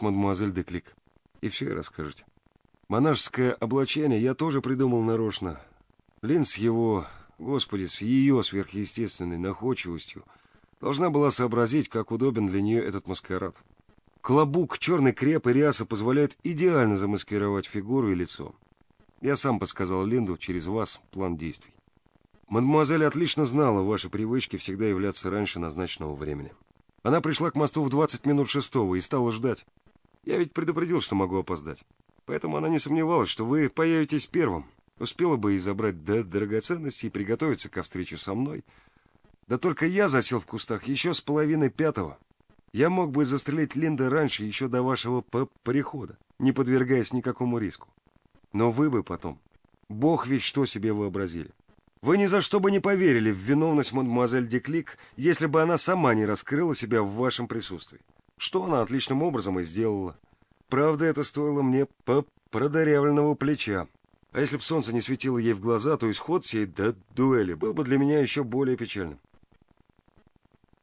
с мадемуазель Деклик. И все и расскажете. Монашеское облачение я тоже придумал нарочно. Лин с его, господи, с ее сверхъестественной находчивостью должна была сообразить, как удобен для нее этот маскарад. Клобук, черный креп и ряса позволяют идеально замаскировать фигуру и лицо. Я сам подсказал Линду через вас план действий. Мадемуазель отлично знала ваши привычки всегда являться раньше назначенного времени. Она пришла к мосту в 20 минут шестого и стала ждать. Я ведь предупредил, что могу опоздать. Поэтому она не сомневалась, что вы появитесь первым. Успела бы и забрать до драгоценности и приготовиться ко встрече со мной. Да только я засел в кустах еще с половины пятого. Я мог бы застрелить Линда раньше, еще до вашего прихода, не подвергаясь никакому риску. Но вы бы потом... Бог ведь что себе вообразили. Вы ни за что бы не поверили в виновность мадемуазель Деклик, если бы она сама не раскрыла себя в вашем присутствии. Что она отличным образом и сделала. Правда, это стоило мне по продырявленного плеча. А если б солнце не светило ей в глаза, то исход всей до дуэли был бы для меня еще более печальным.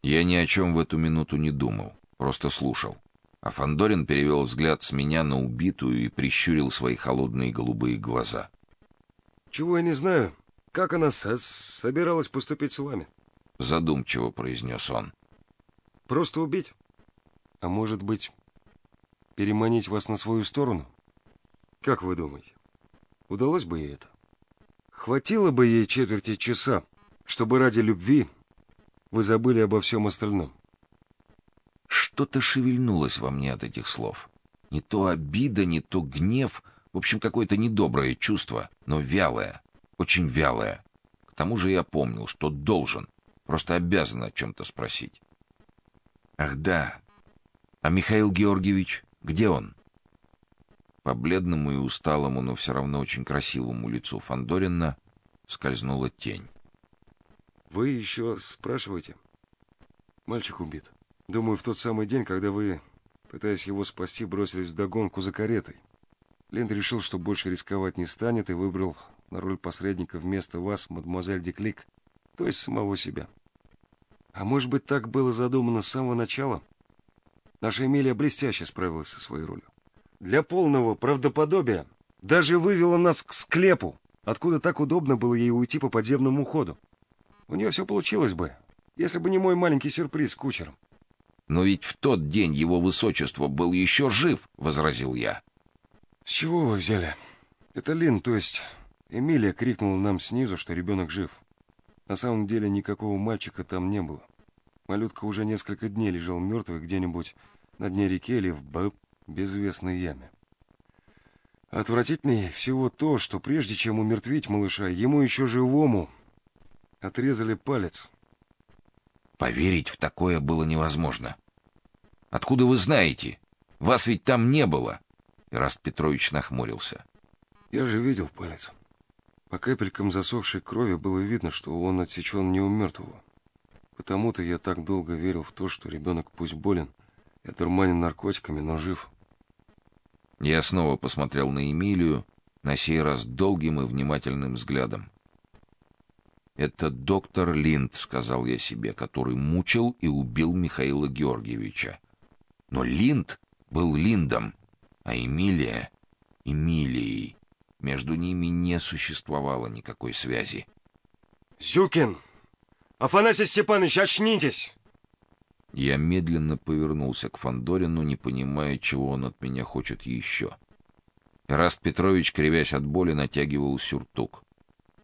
Я ни о чем в эту минуту не думал, просто слушал. А Фандорин перевел взгляд с меня на убитую и прищурил свои холодные голубые глаза. Чего я не знаю, как она со собиралась поступить с вами? Задумчиво произнес он. Просто убить? А может быть, переманить вас на свою сторону? Как вы думаете, удалось бы ей это? Хватило бы ей четверти часа, чтобы ради любви вы забыли обо всем остальном. Что-то шевельнулось во мне от этих слов. Не то обида, не то гнев, в общем, какое-то недоброе чувство, но вялое, очень вялое. К тому же я помнил, что должен, просто обязан о чем то спросить. Ах да. А Михаил Георгиевич, где он? По бледному и усталому, но все равно очень красивому лицу Фандорина скользнула тень. Вы еще спрашиваете? Мальчик убит. Думаю, в тот самый день, когда вы, пытаясь его спасти, бросились в догонку за каретой. Линд решил, что больше рисковать не станет, и выбрал на роль посредника вместо вас мадемуазель Деклик, то есть самого себя. А может быть, так было задумано с самого начала? Наша Эмилия блестяще справилась со своей ролью. Для полного правдоподобия даже вывела нас к склепу, откуда так удобно было ей уйти по подземному ходу. У нее все получилось бы, если бы не мой маленький сюрприз с кучером. Но ведь в тот день его высочество был еще жив, возразил я. С чего вы взяли? Это Лин, то есть Эмилия крикнула нам снизу, что ребенок жив. На самом деле никакого мальчика там не было. Малютка уже несколько дней лежал мертвый где-нибудь на дне реки или в б... безвестной яме. Отвратительнее всего то, что прежде чем умертвить малыша, ему еще живому Отрезали палец. Поверить в такое было невозможно. Откуда вы знаете? Вас ведь там не было. Ираст Петрович нахмурился. Я же видел палец. По капелькам засохшей крови было видно, что он отсечен не у мертвого. Потому-то я так долго верил в то, что ребенок пусть болен и одурманен наркотиками, но жив. Я снова посмотрел на Эмилию, на сей раз долгим и внимательным взглядом. Это доктор Линд, сказал я себе, который мучил и убил Михаила Георгиевича. Но Линд был Линдом, а Эмилия Эмилией. Между ними не существовало никакой связи. Зюкин! Афанасий Степанович, очнитесь! Я медленно повернулся к Фандорину, не понимая, чего он от меня хочет еще. Раст Петрович, кривясь от боли, натягивал сюртук.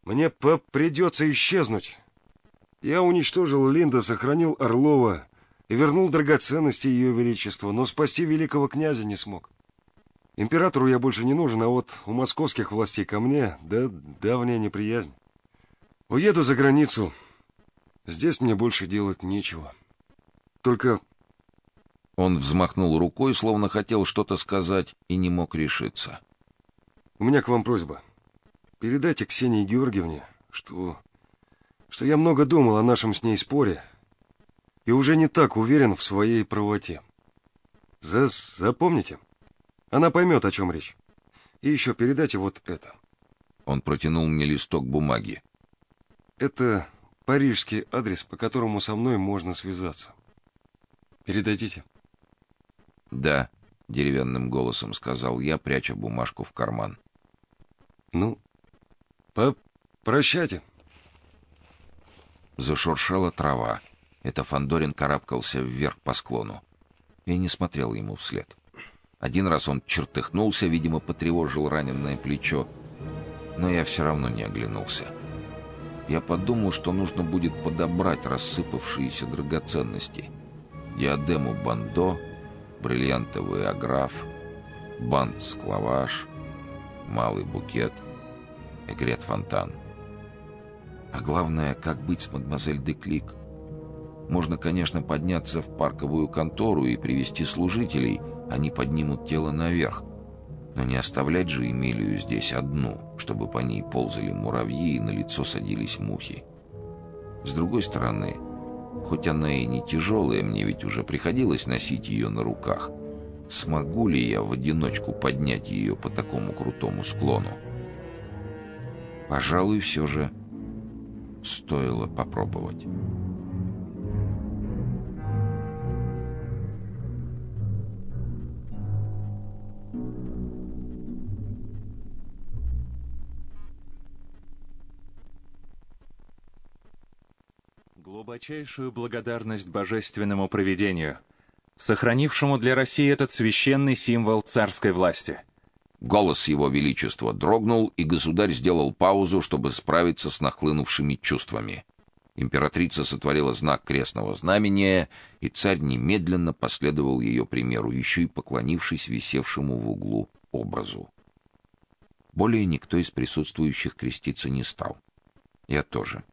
Мне придется исчезнуть. Я уничтожил Линда, сохранил Орлова и вернул драгоценности ее величества, но спасти великого князя не смог. Императору я больше не нужен, а вот у московских властей ко мне, да, давняя неприязнь. Уеду за границу. Здесь мне больше делать нечего. Только... Он взмахнул рукой, словно хотел что-то сказать, и не мог решиться. У меня к вам просьба. Передайте Ксении Георгиевне, что... что я много думал о нашем с ней споре и уже не так уверен в своей правоте. За... Запомните. Она поймет, о чем речь. И еще передайте вот это. Он протянул мне листок бумаги. Это парижский адрес, по которому со мной можно связаться. Передадите? Да, деревянным голосом сказал я, пряча бумажку в карман. Ну, попрощайте. Зашуршала трава. Это Фандорин карабкался вверх по склону. Я не смотрел ему вслед. Один раз он чертыхнулся, видимо, потревожил раненое плечо, но я все равно не оглянулся. Я подумал, что нужно будет подобрать рассыпавшиеся драгоценности. Диадему Бандо, бриллиантовый аграф, бант-склаваш, малый букет, эгрет фонтан. А главное, как быть с мадемуазель де Клик? Можно, конечно, подняться в парковую контору и привести служителей, они поднимут тело наверх. Но не оставлять же Эмилию здесь одну, чтобы по ней ползали муравьи и на лицо садились мухи. С другой стороны, хоть она и не тяжелая, мне ведь уже приходилось носить ее на руках. Смогу ли я в одиночку поднять ее по такому крутому склону? Пожалуй, все же стоило попробовать. Глубочайшую благодарность божественному провидению, сохранившему для России этот священный символ царской власти. Голос его величества дрогнул, и государь сделал паузу, чтобы справиться с нахлынувшими чувствами. Императрица сотворила знак крестного знамения, и царь немедленно последовал ее примеру, еще и поклонившись висевшему в углу образу. Более никто из присутствующих креститься не стал. Я тоже.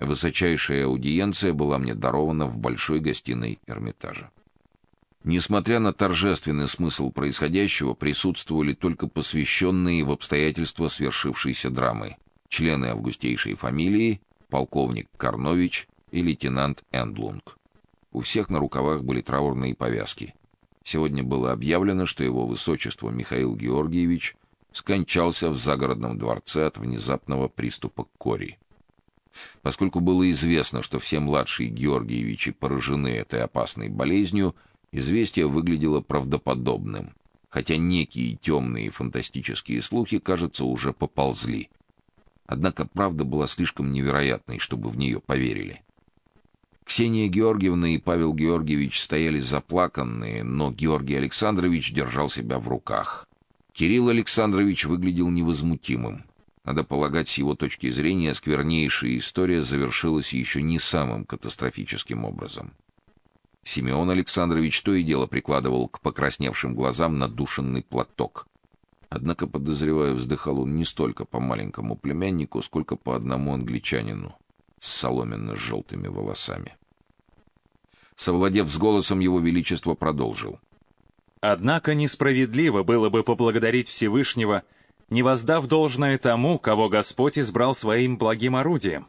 Высочайшая аудиенция была мне дарована в большой гостиной Эрмитажа. Несмотря на торжественный смысл происходящего, присутствовали только посвященные в обстоятельства свершившейся драмы: члены августейшей фамилии, полковник Карнович и лейтенант Эндлунг. У всех на рукавах были траурные повязки. Сегодня было объявлено, что его высочество Михаил Георгиевич скончался в загородном дворце от внезапного приступа кори. Поскольку было известно, что все младшие Георгиевичи поражены этой опасной болезнью, известие выглядело правдоподобным, хотя некие темные фантастические слухи, кажется, уже поползли. Однако правда была слишком невероятной, чтобы в нее поверили. Ксения Георгиевна и Павел Георгиевич стояли заплаканные, но Георгий Александрович держал себя в руках. Кирилл Александрович выглядел невозмутимым. Надо полагать, с его точки зрения, сквернейшая история завершилась еще не самым катастрофическим образом. Симеон Александрович то и дело прикладывал к покрасневшим глазам надушенный платок. Однако, подозреваю, вздыхал он не столько по маленькому племяннику, сколько по одному англичанину с соломенно желтыми волосами. Совладев с голосом, его величество продолжил: Однако несправедливо было бы поблагодарить Всевышнего не воздав должное тому, кого Господь избрал своим благим орудием.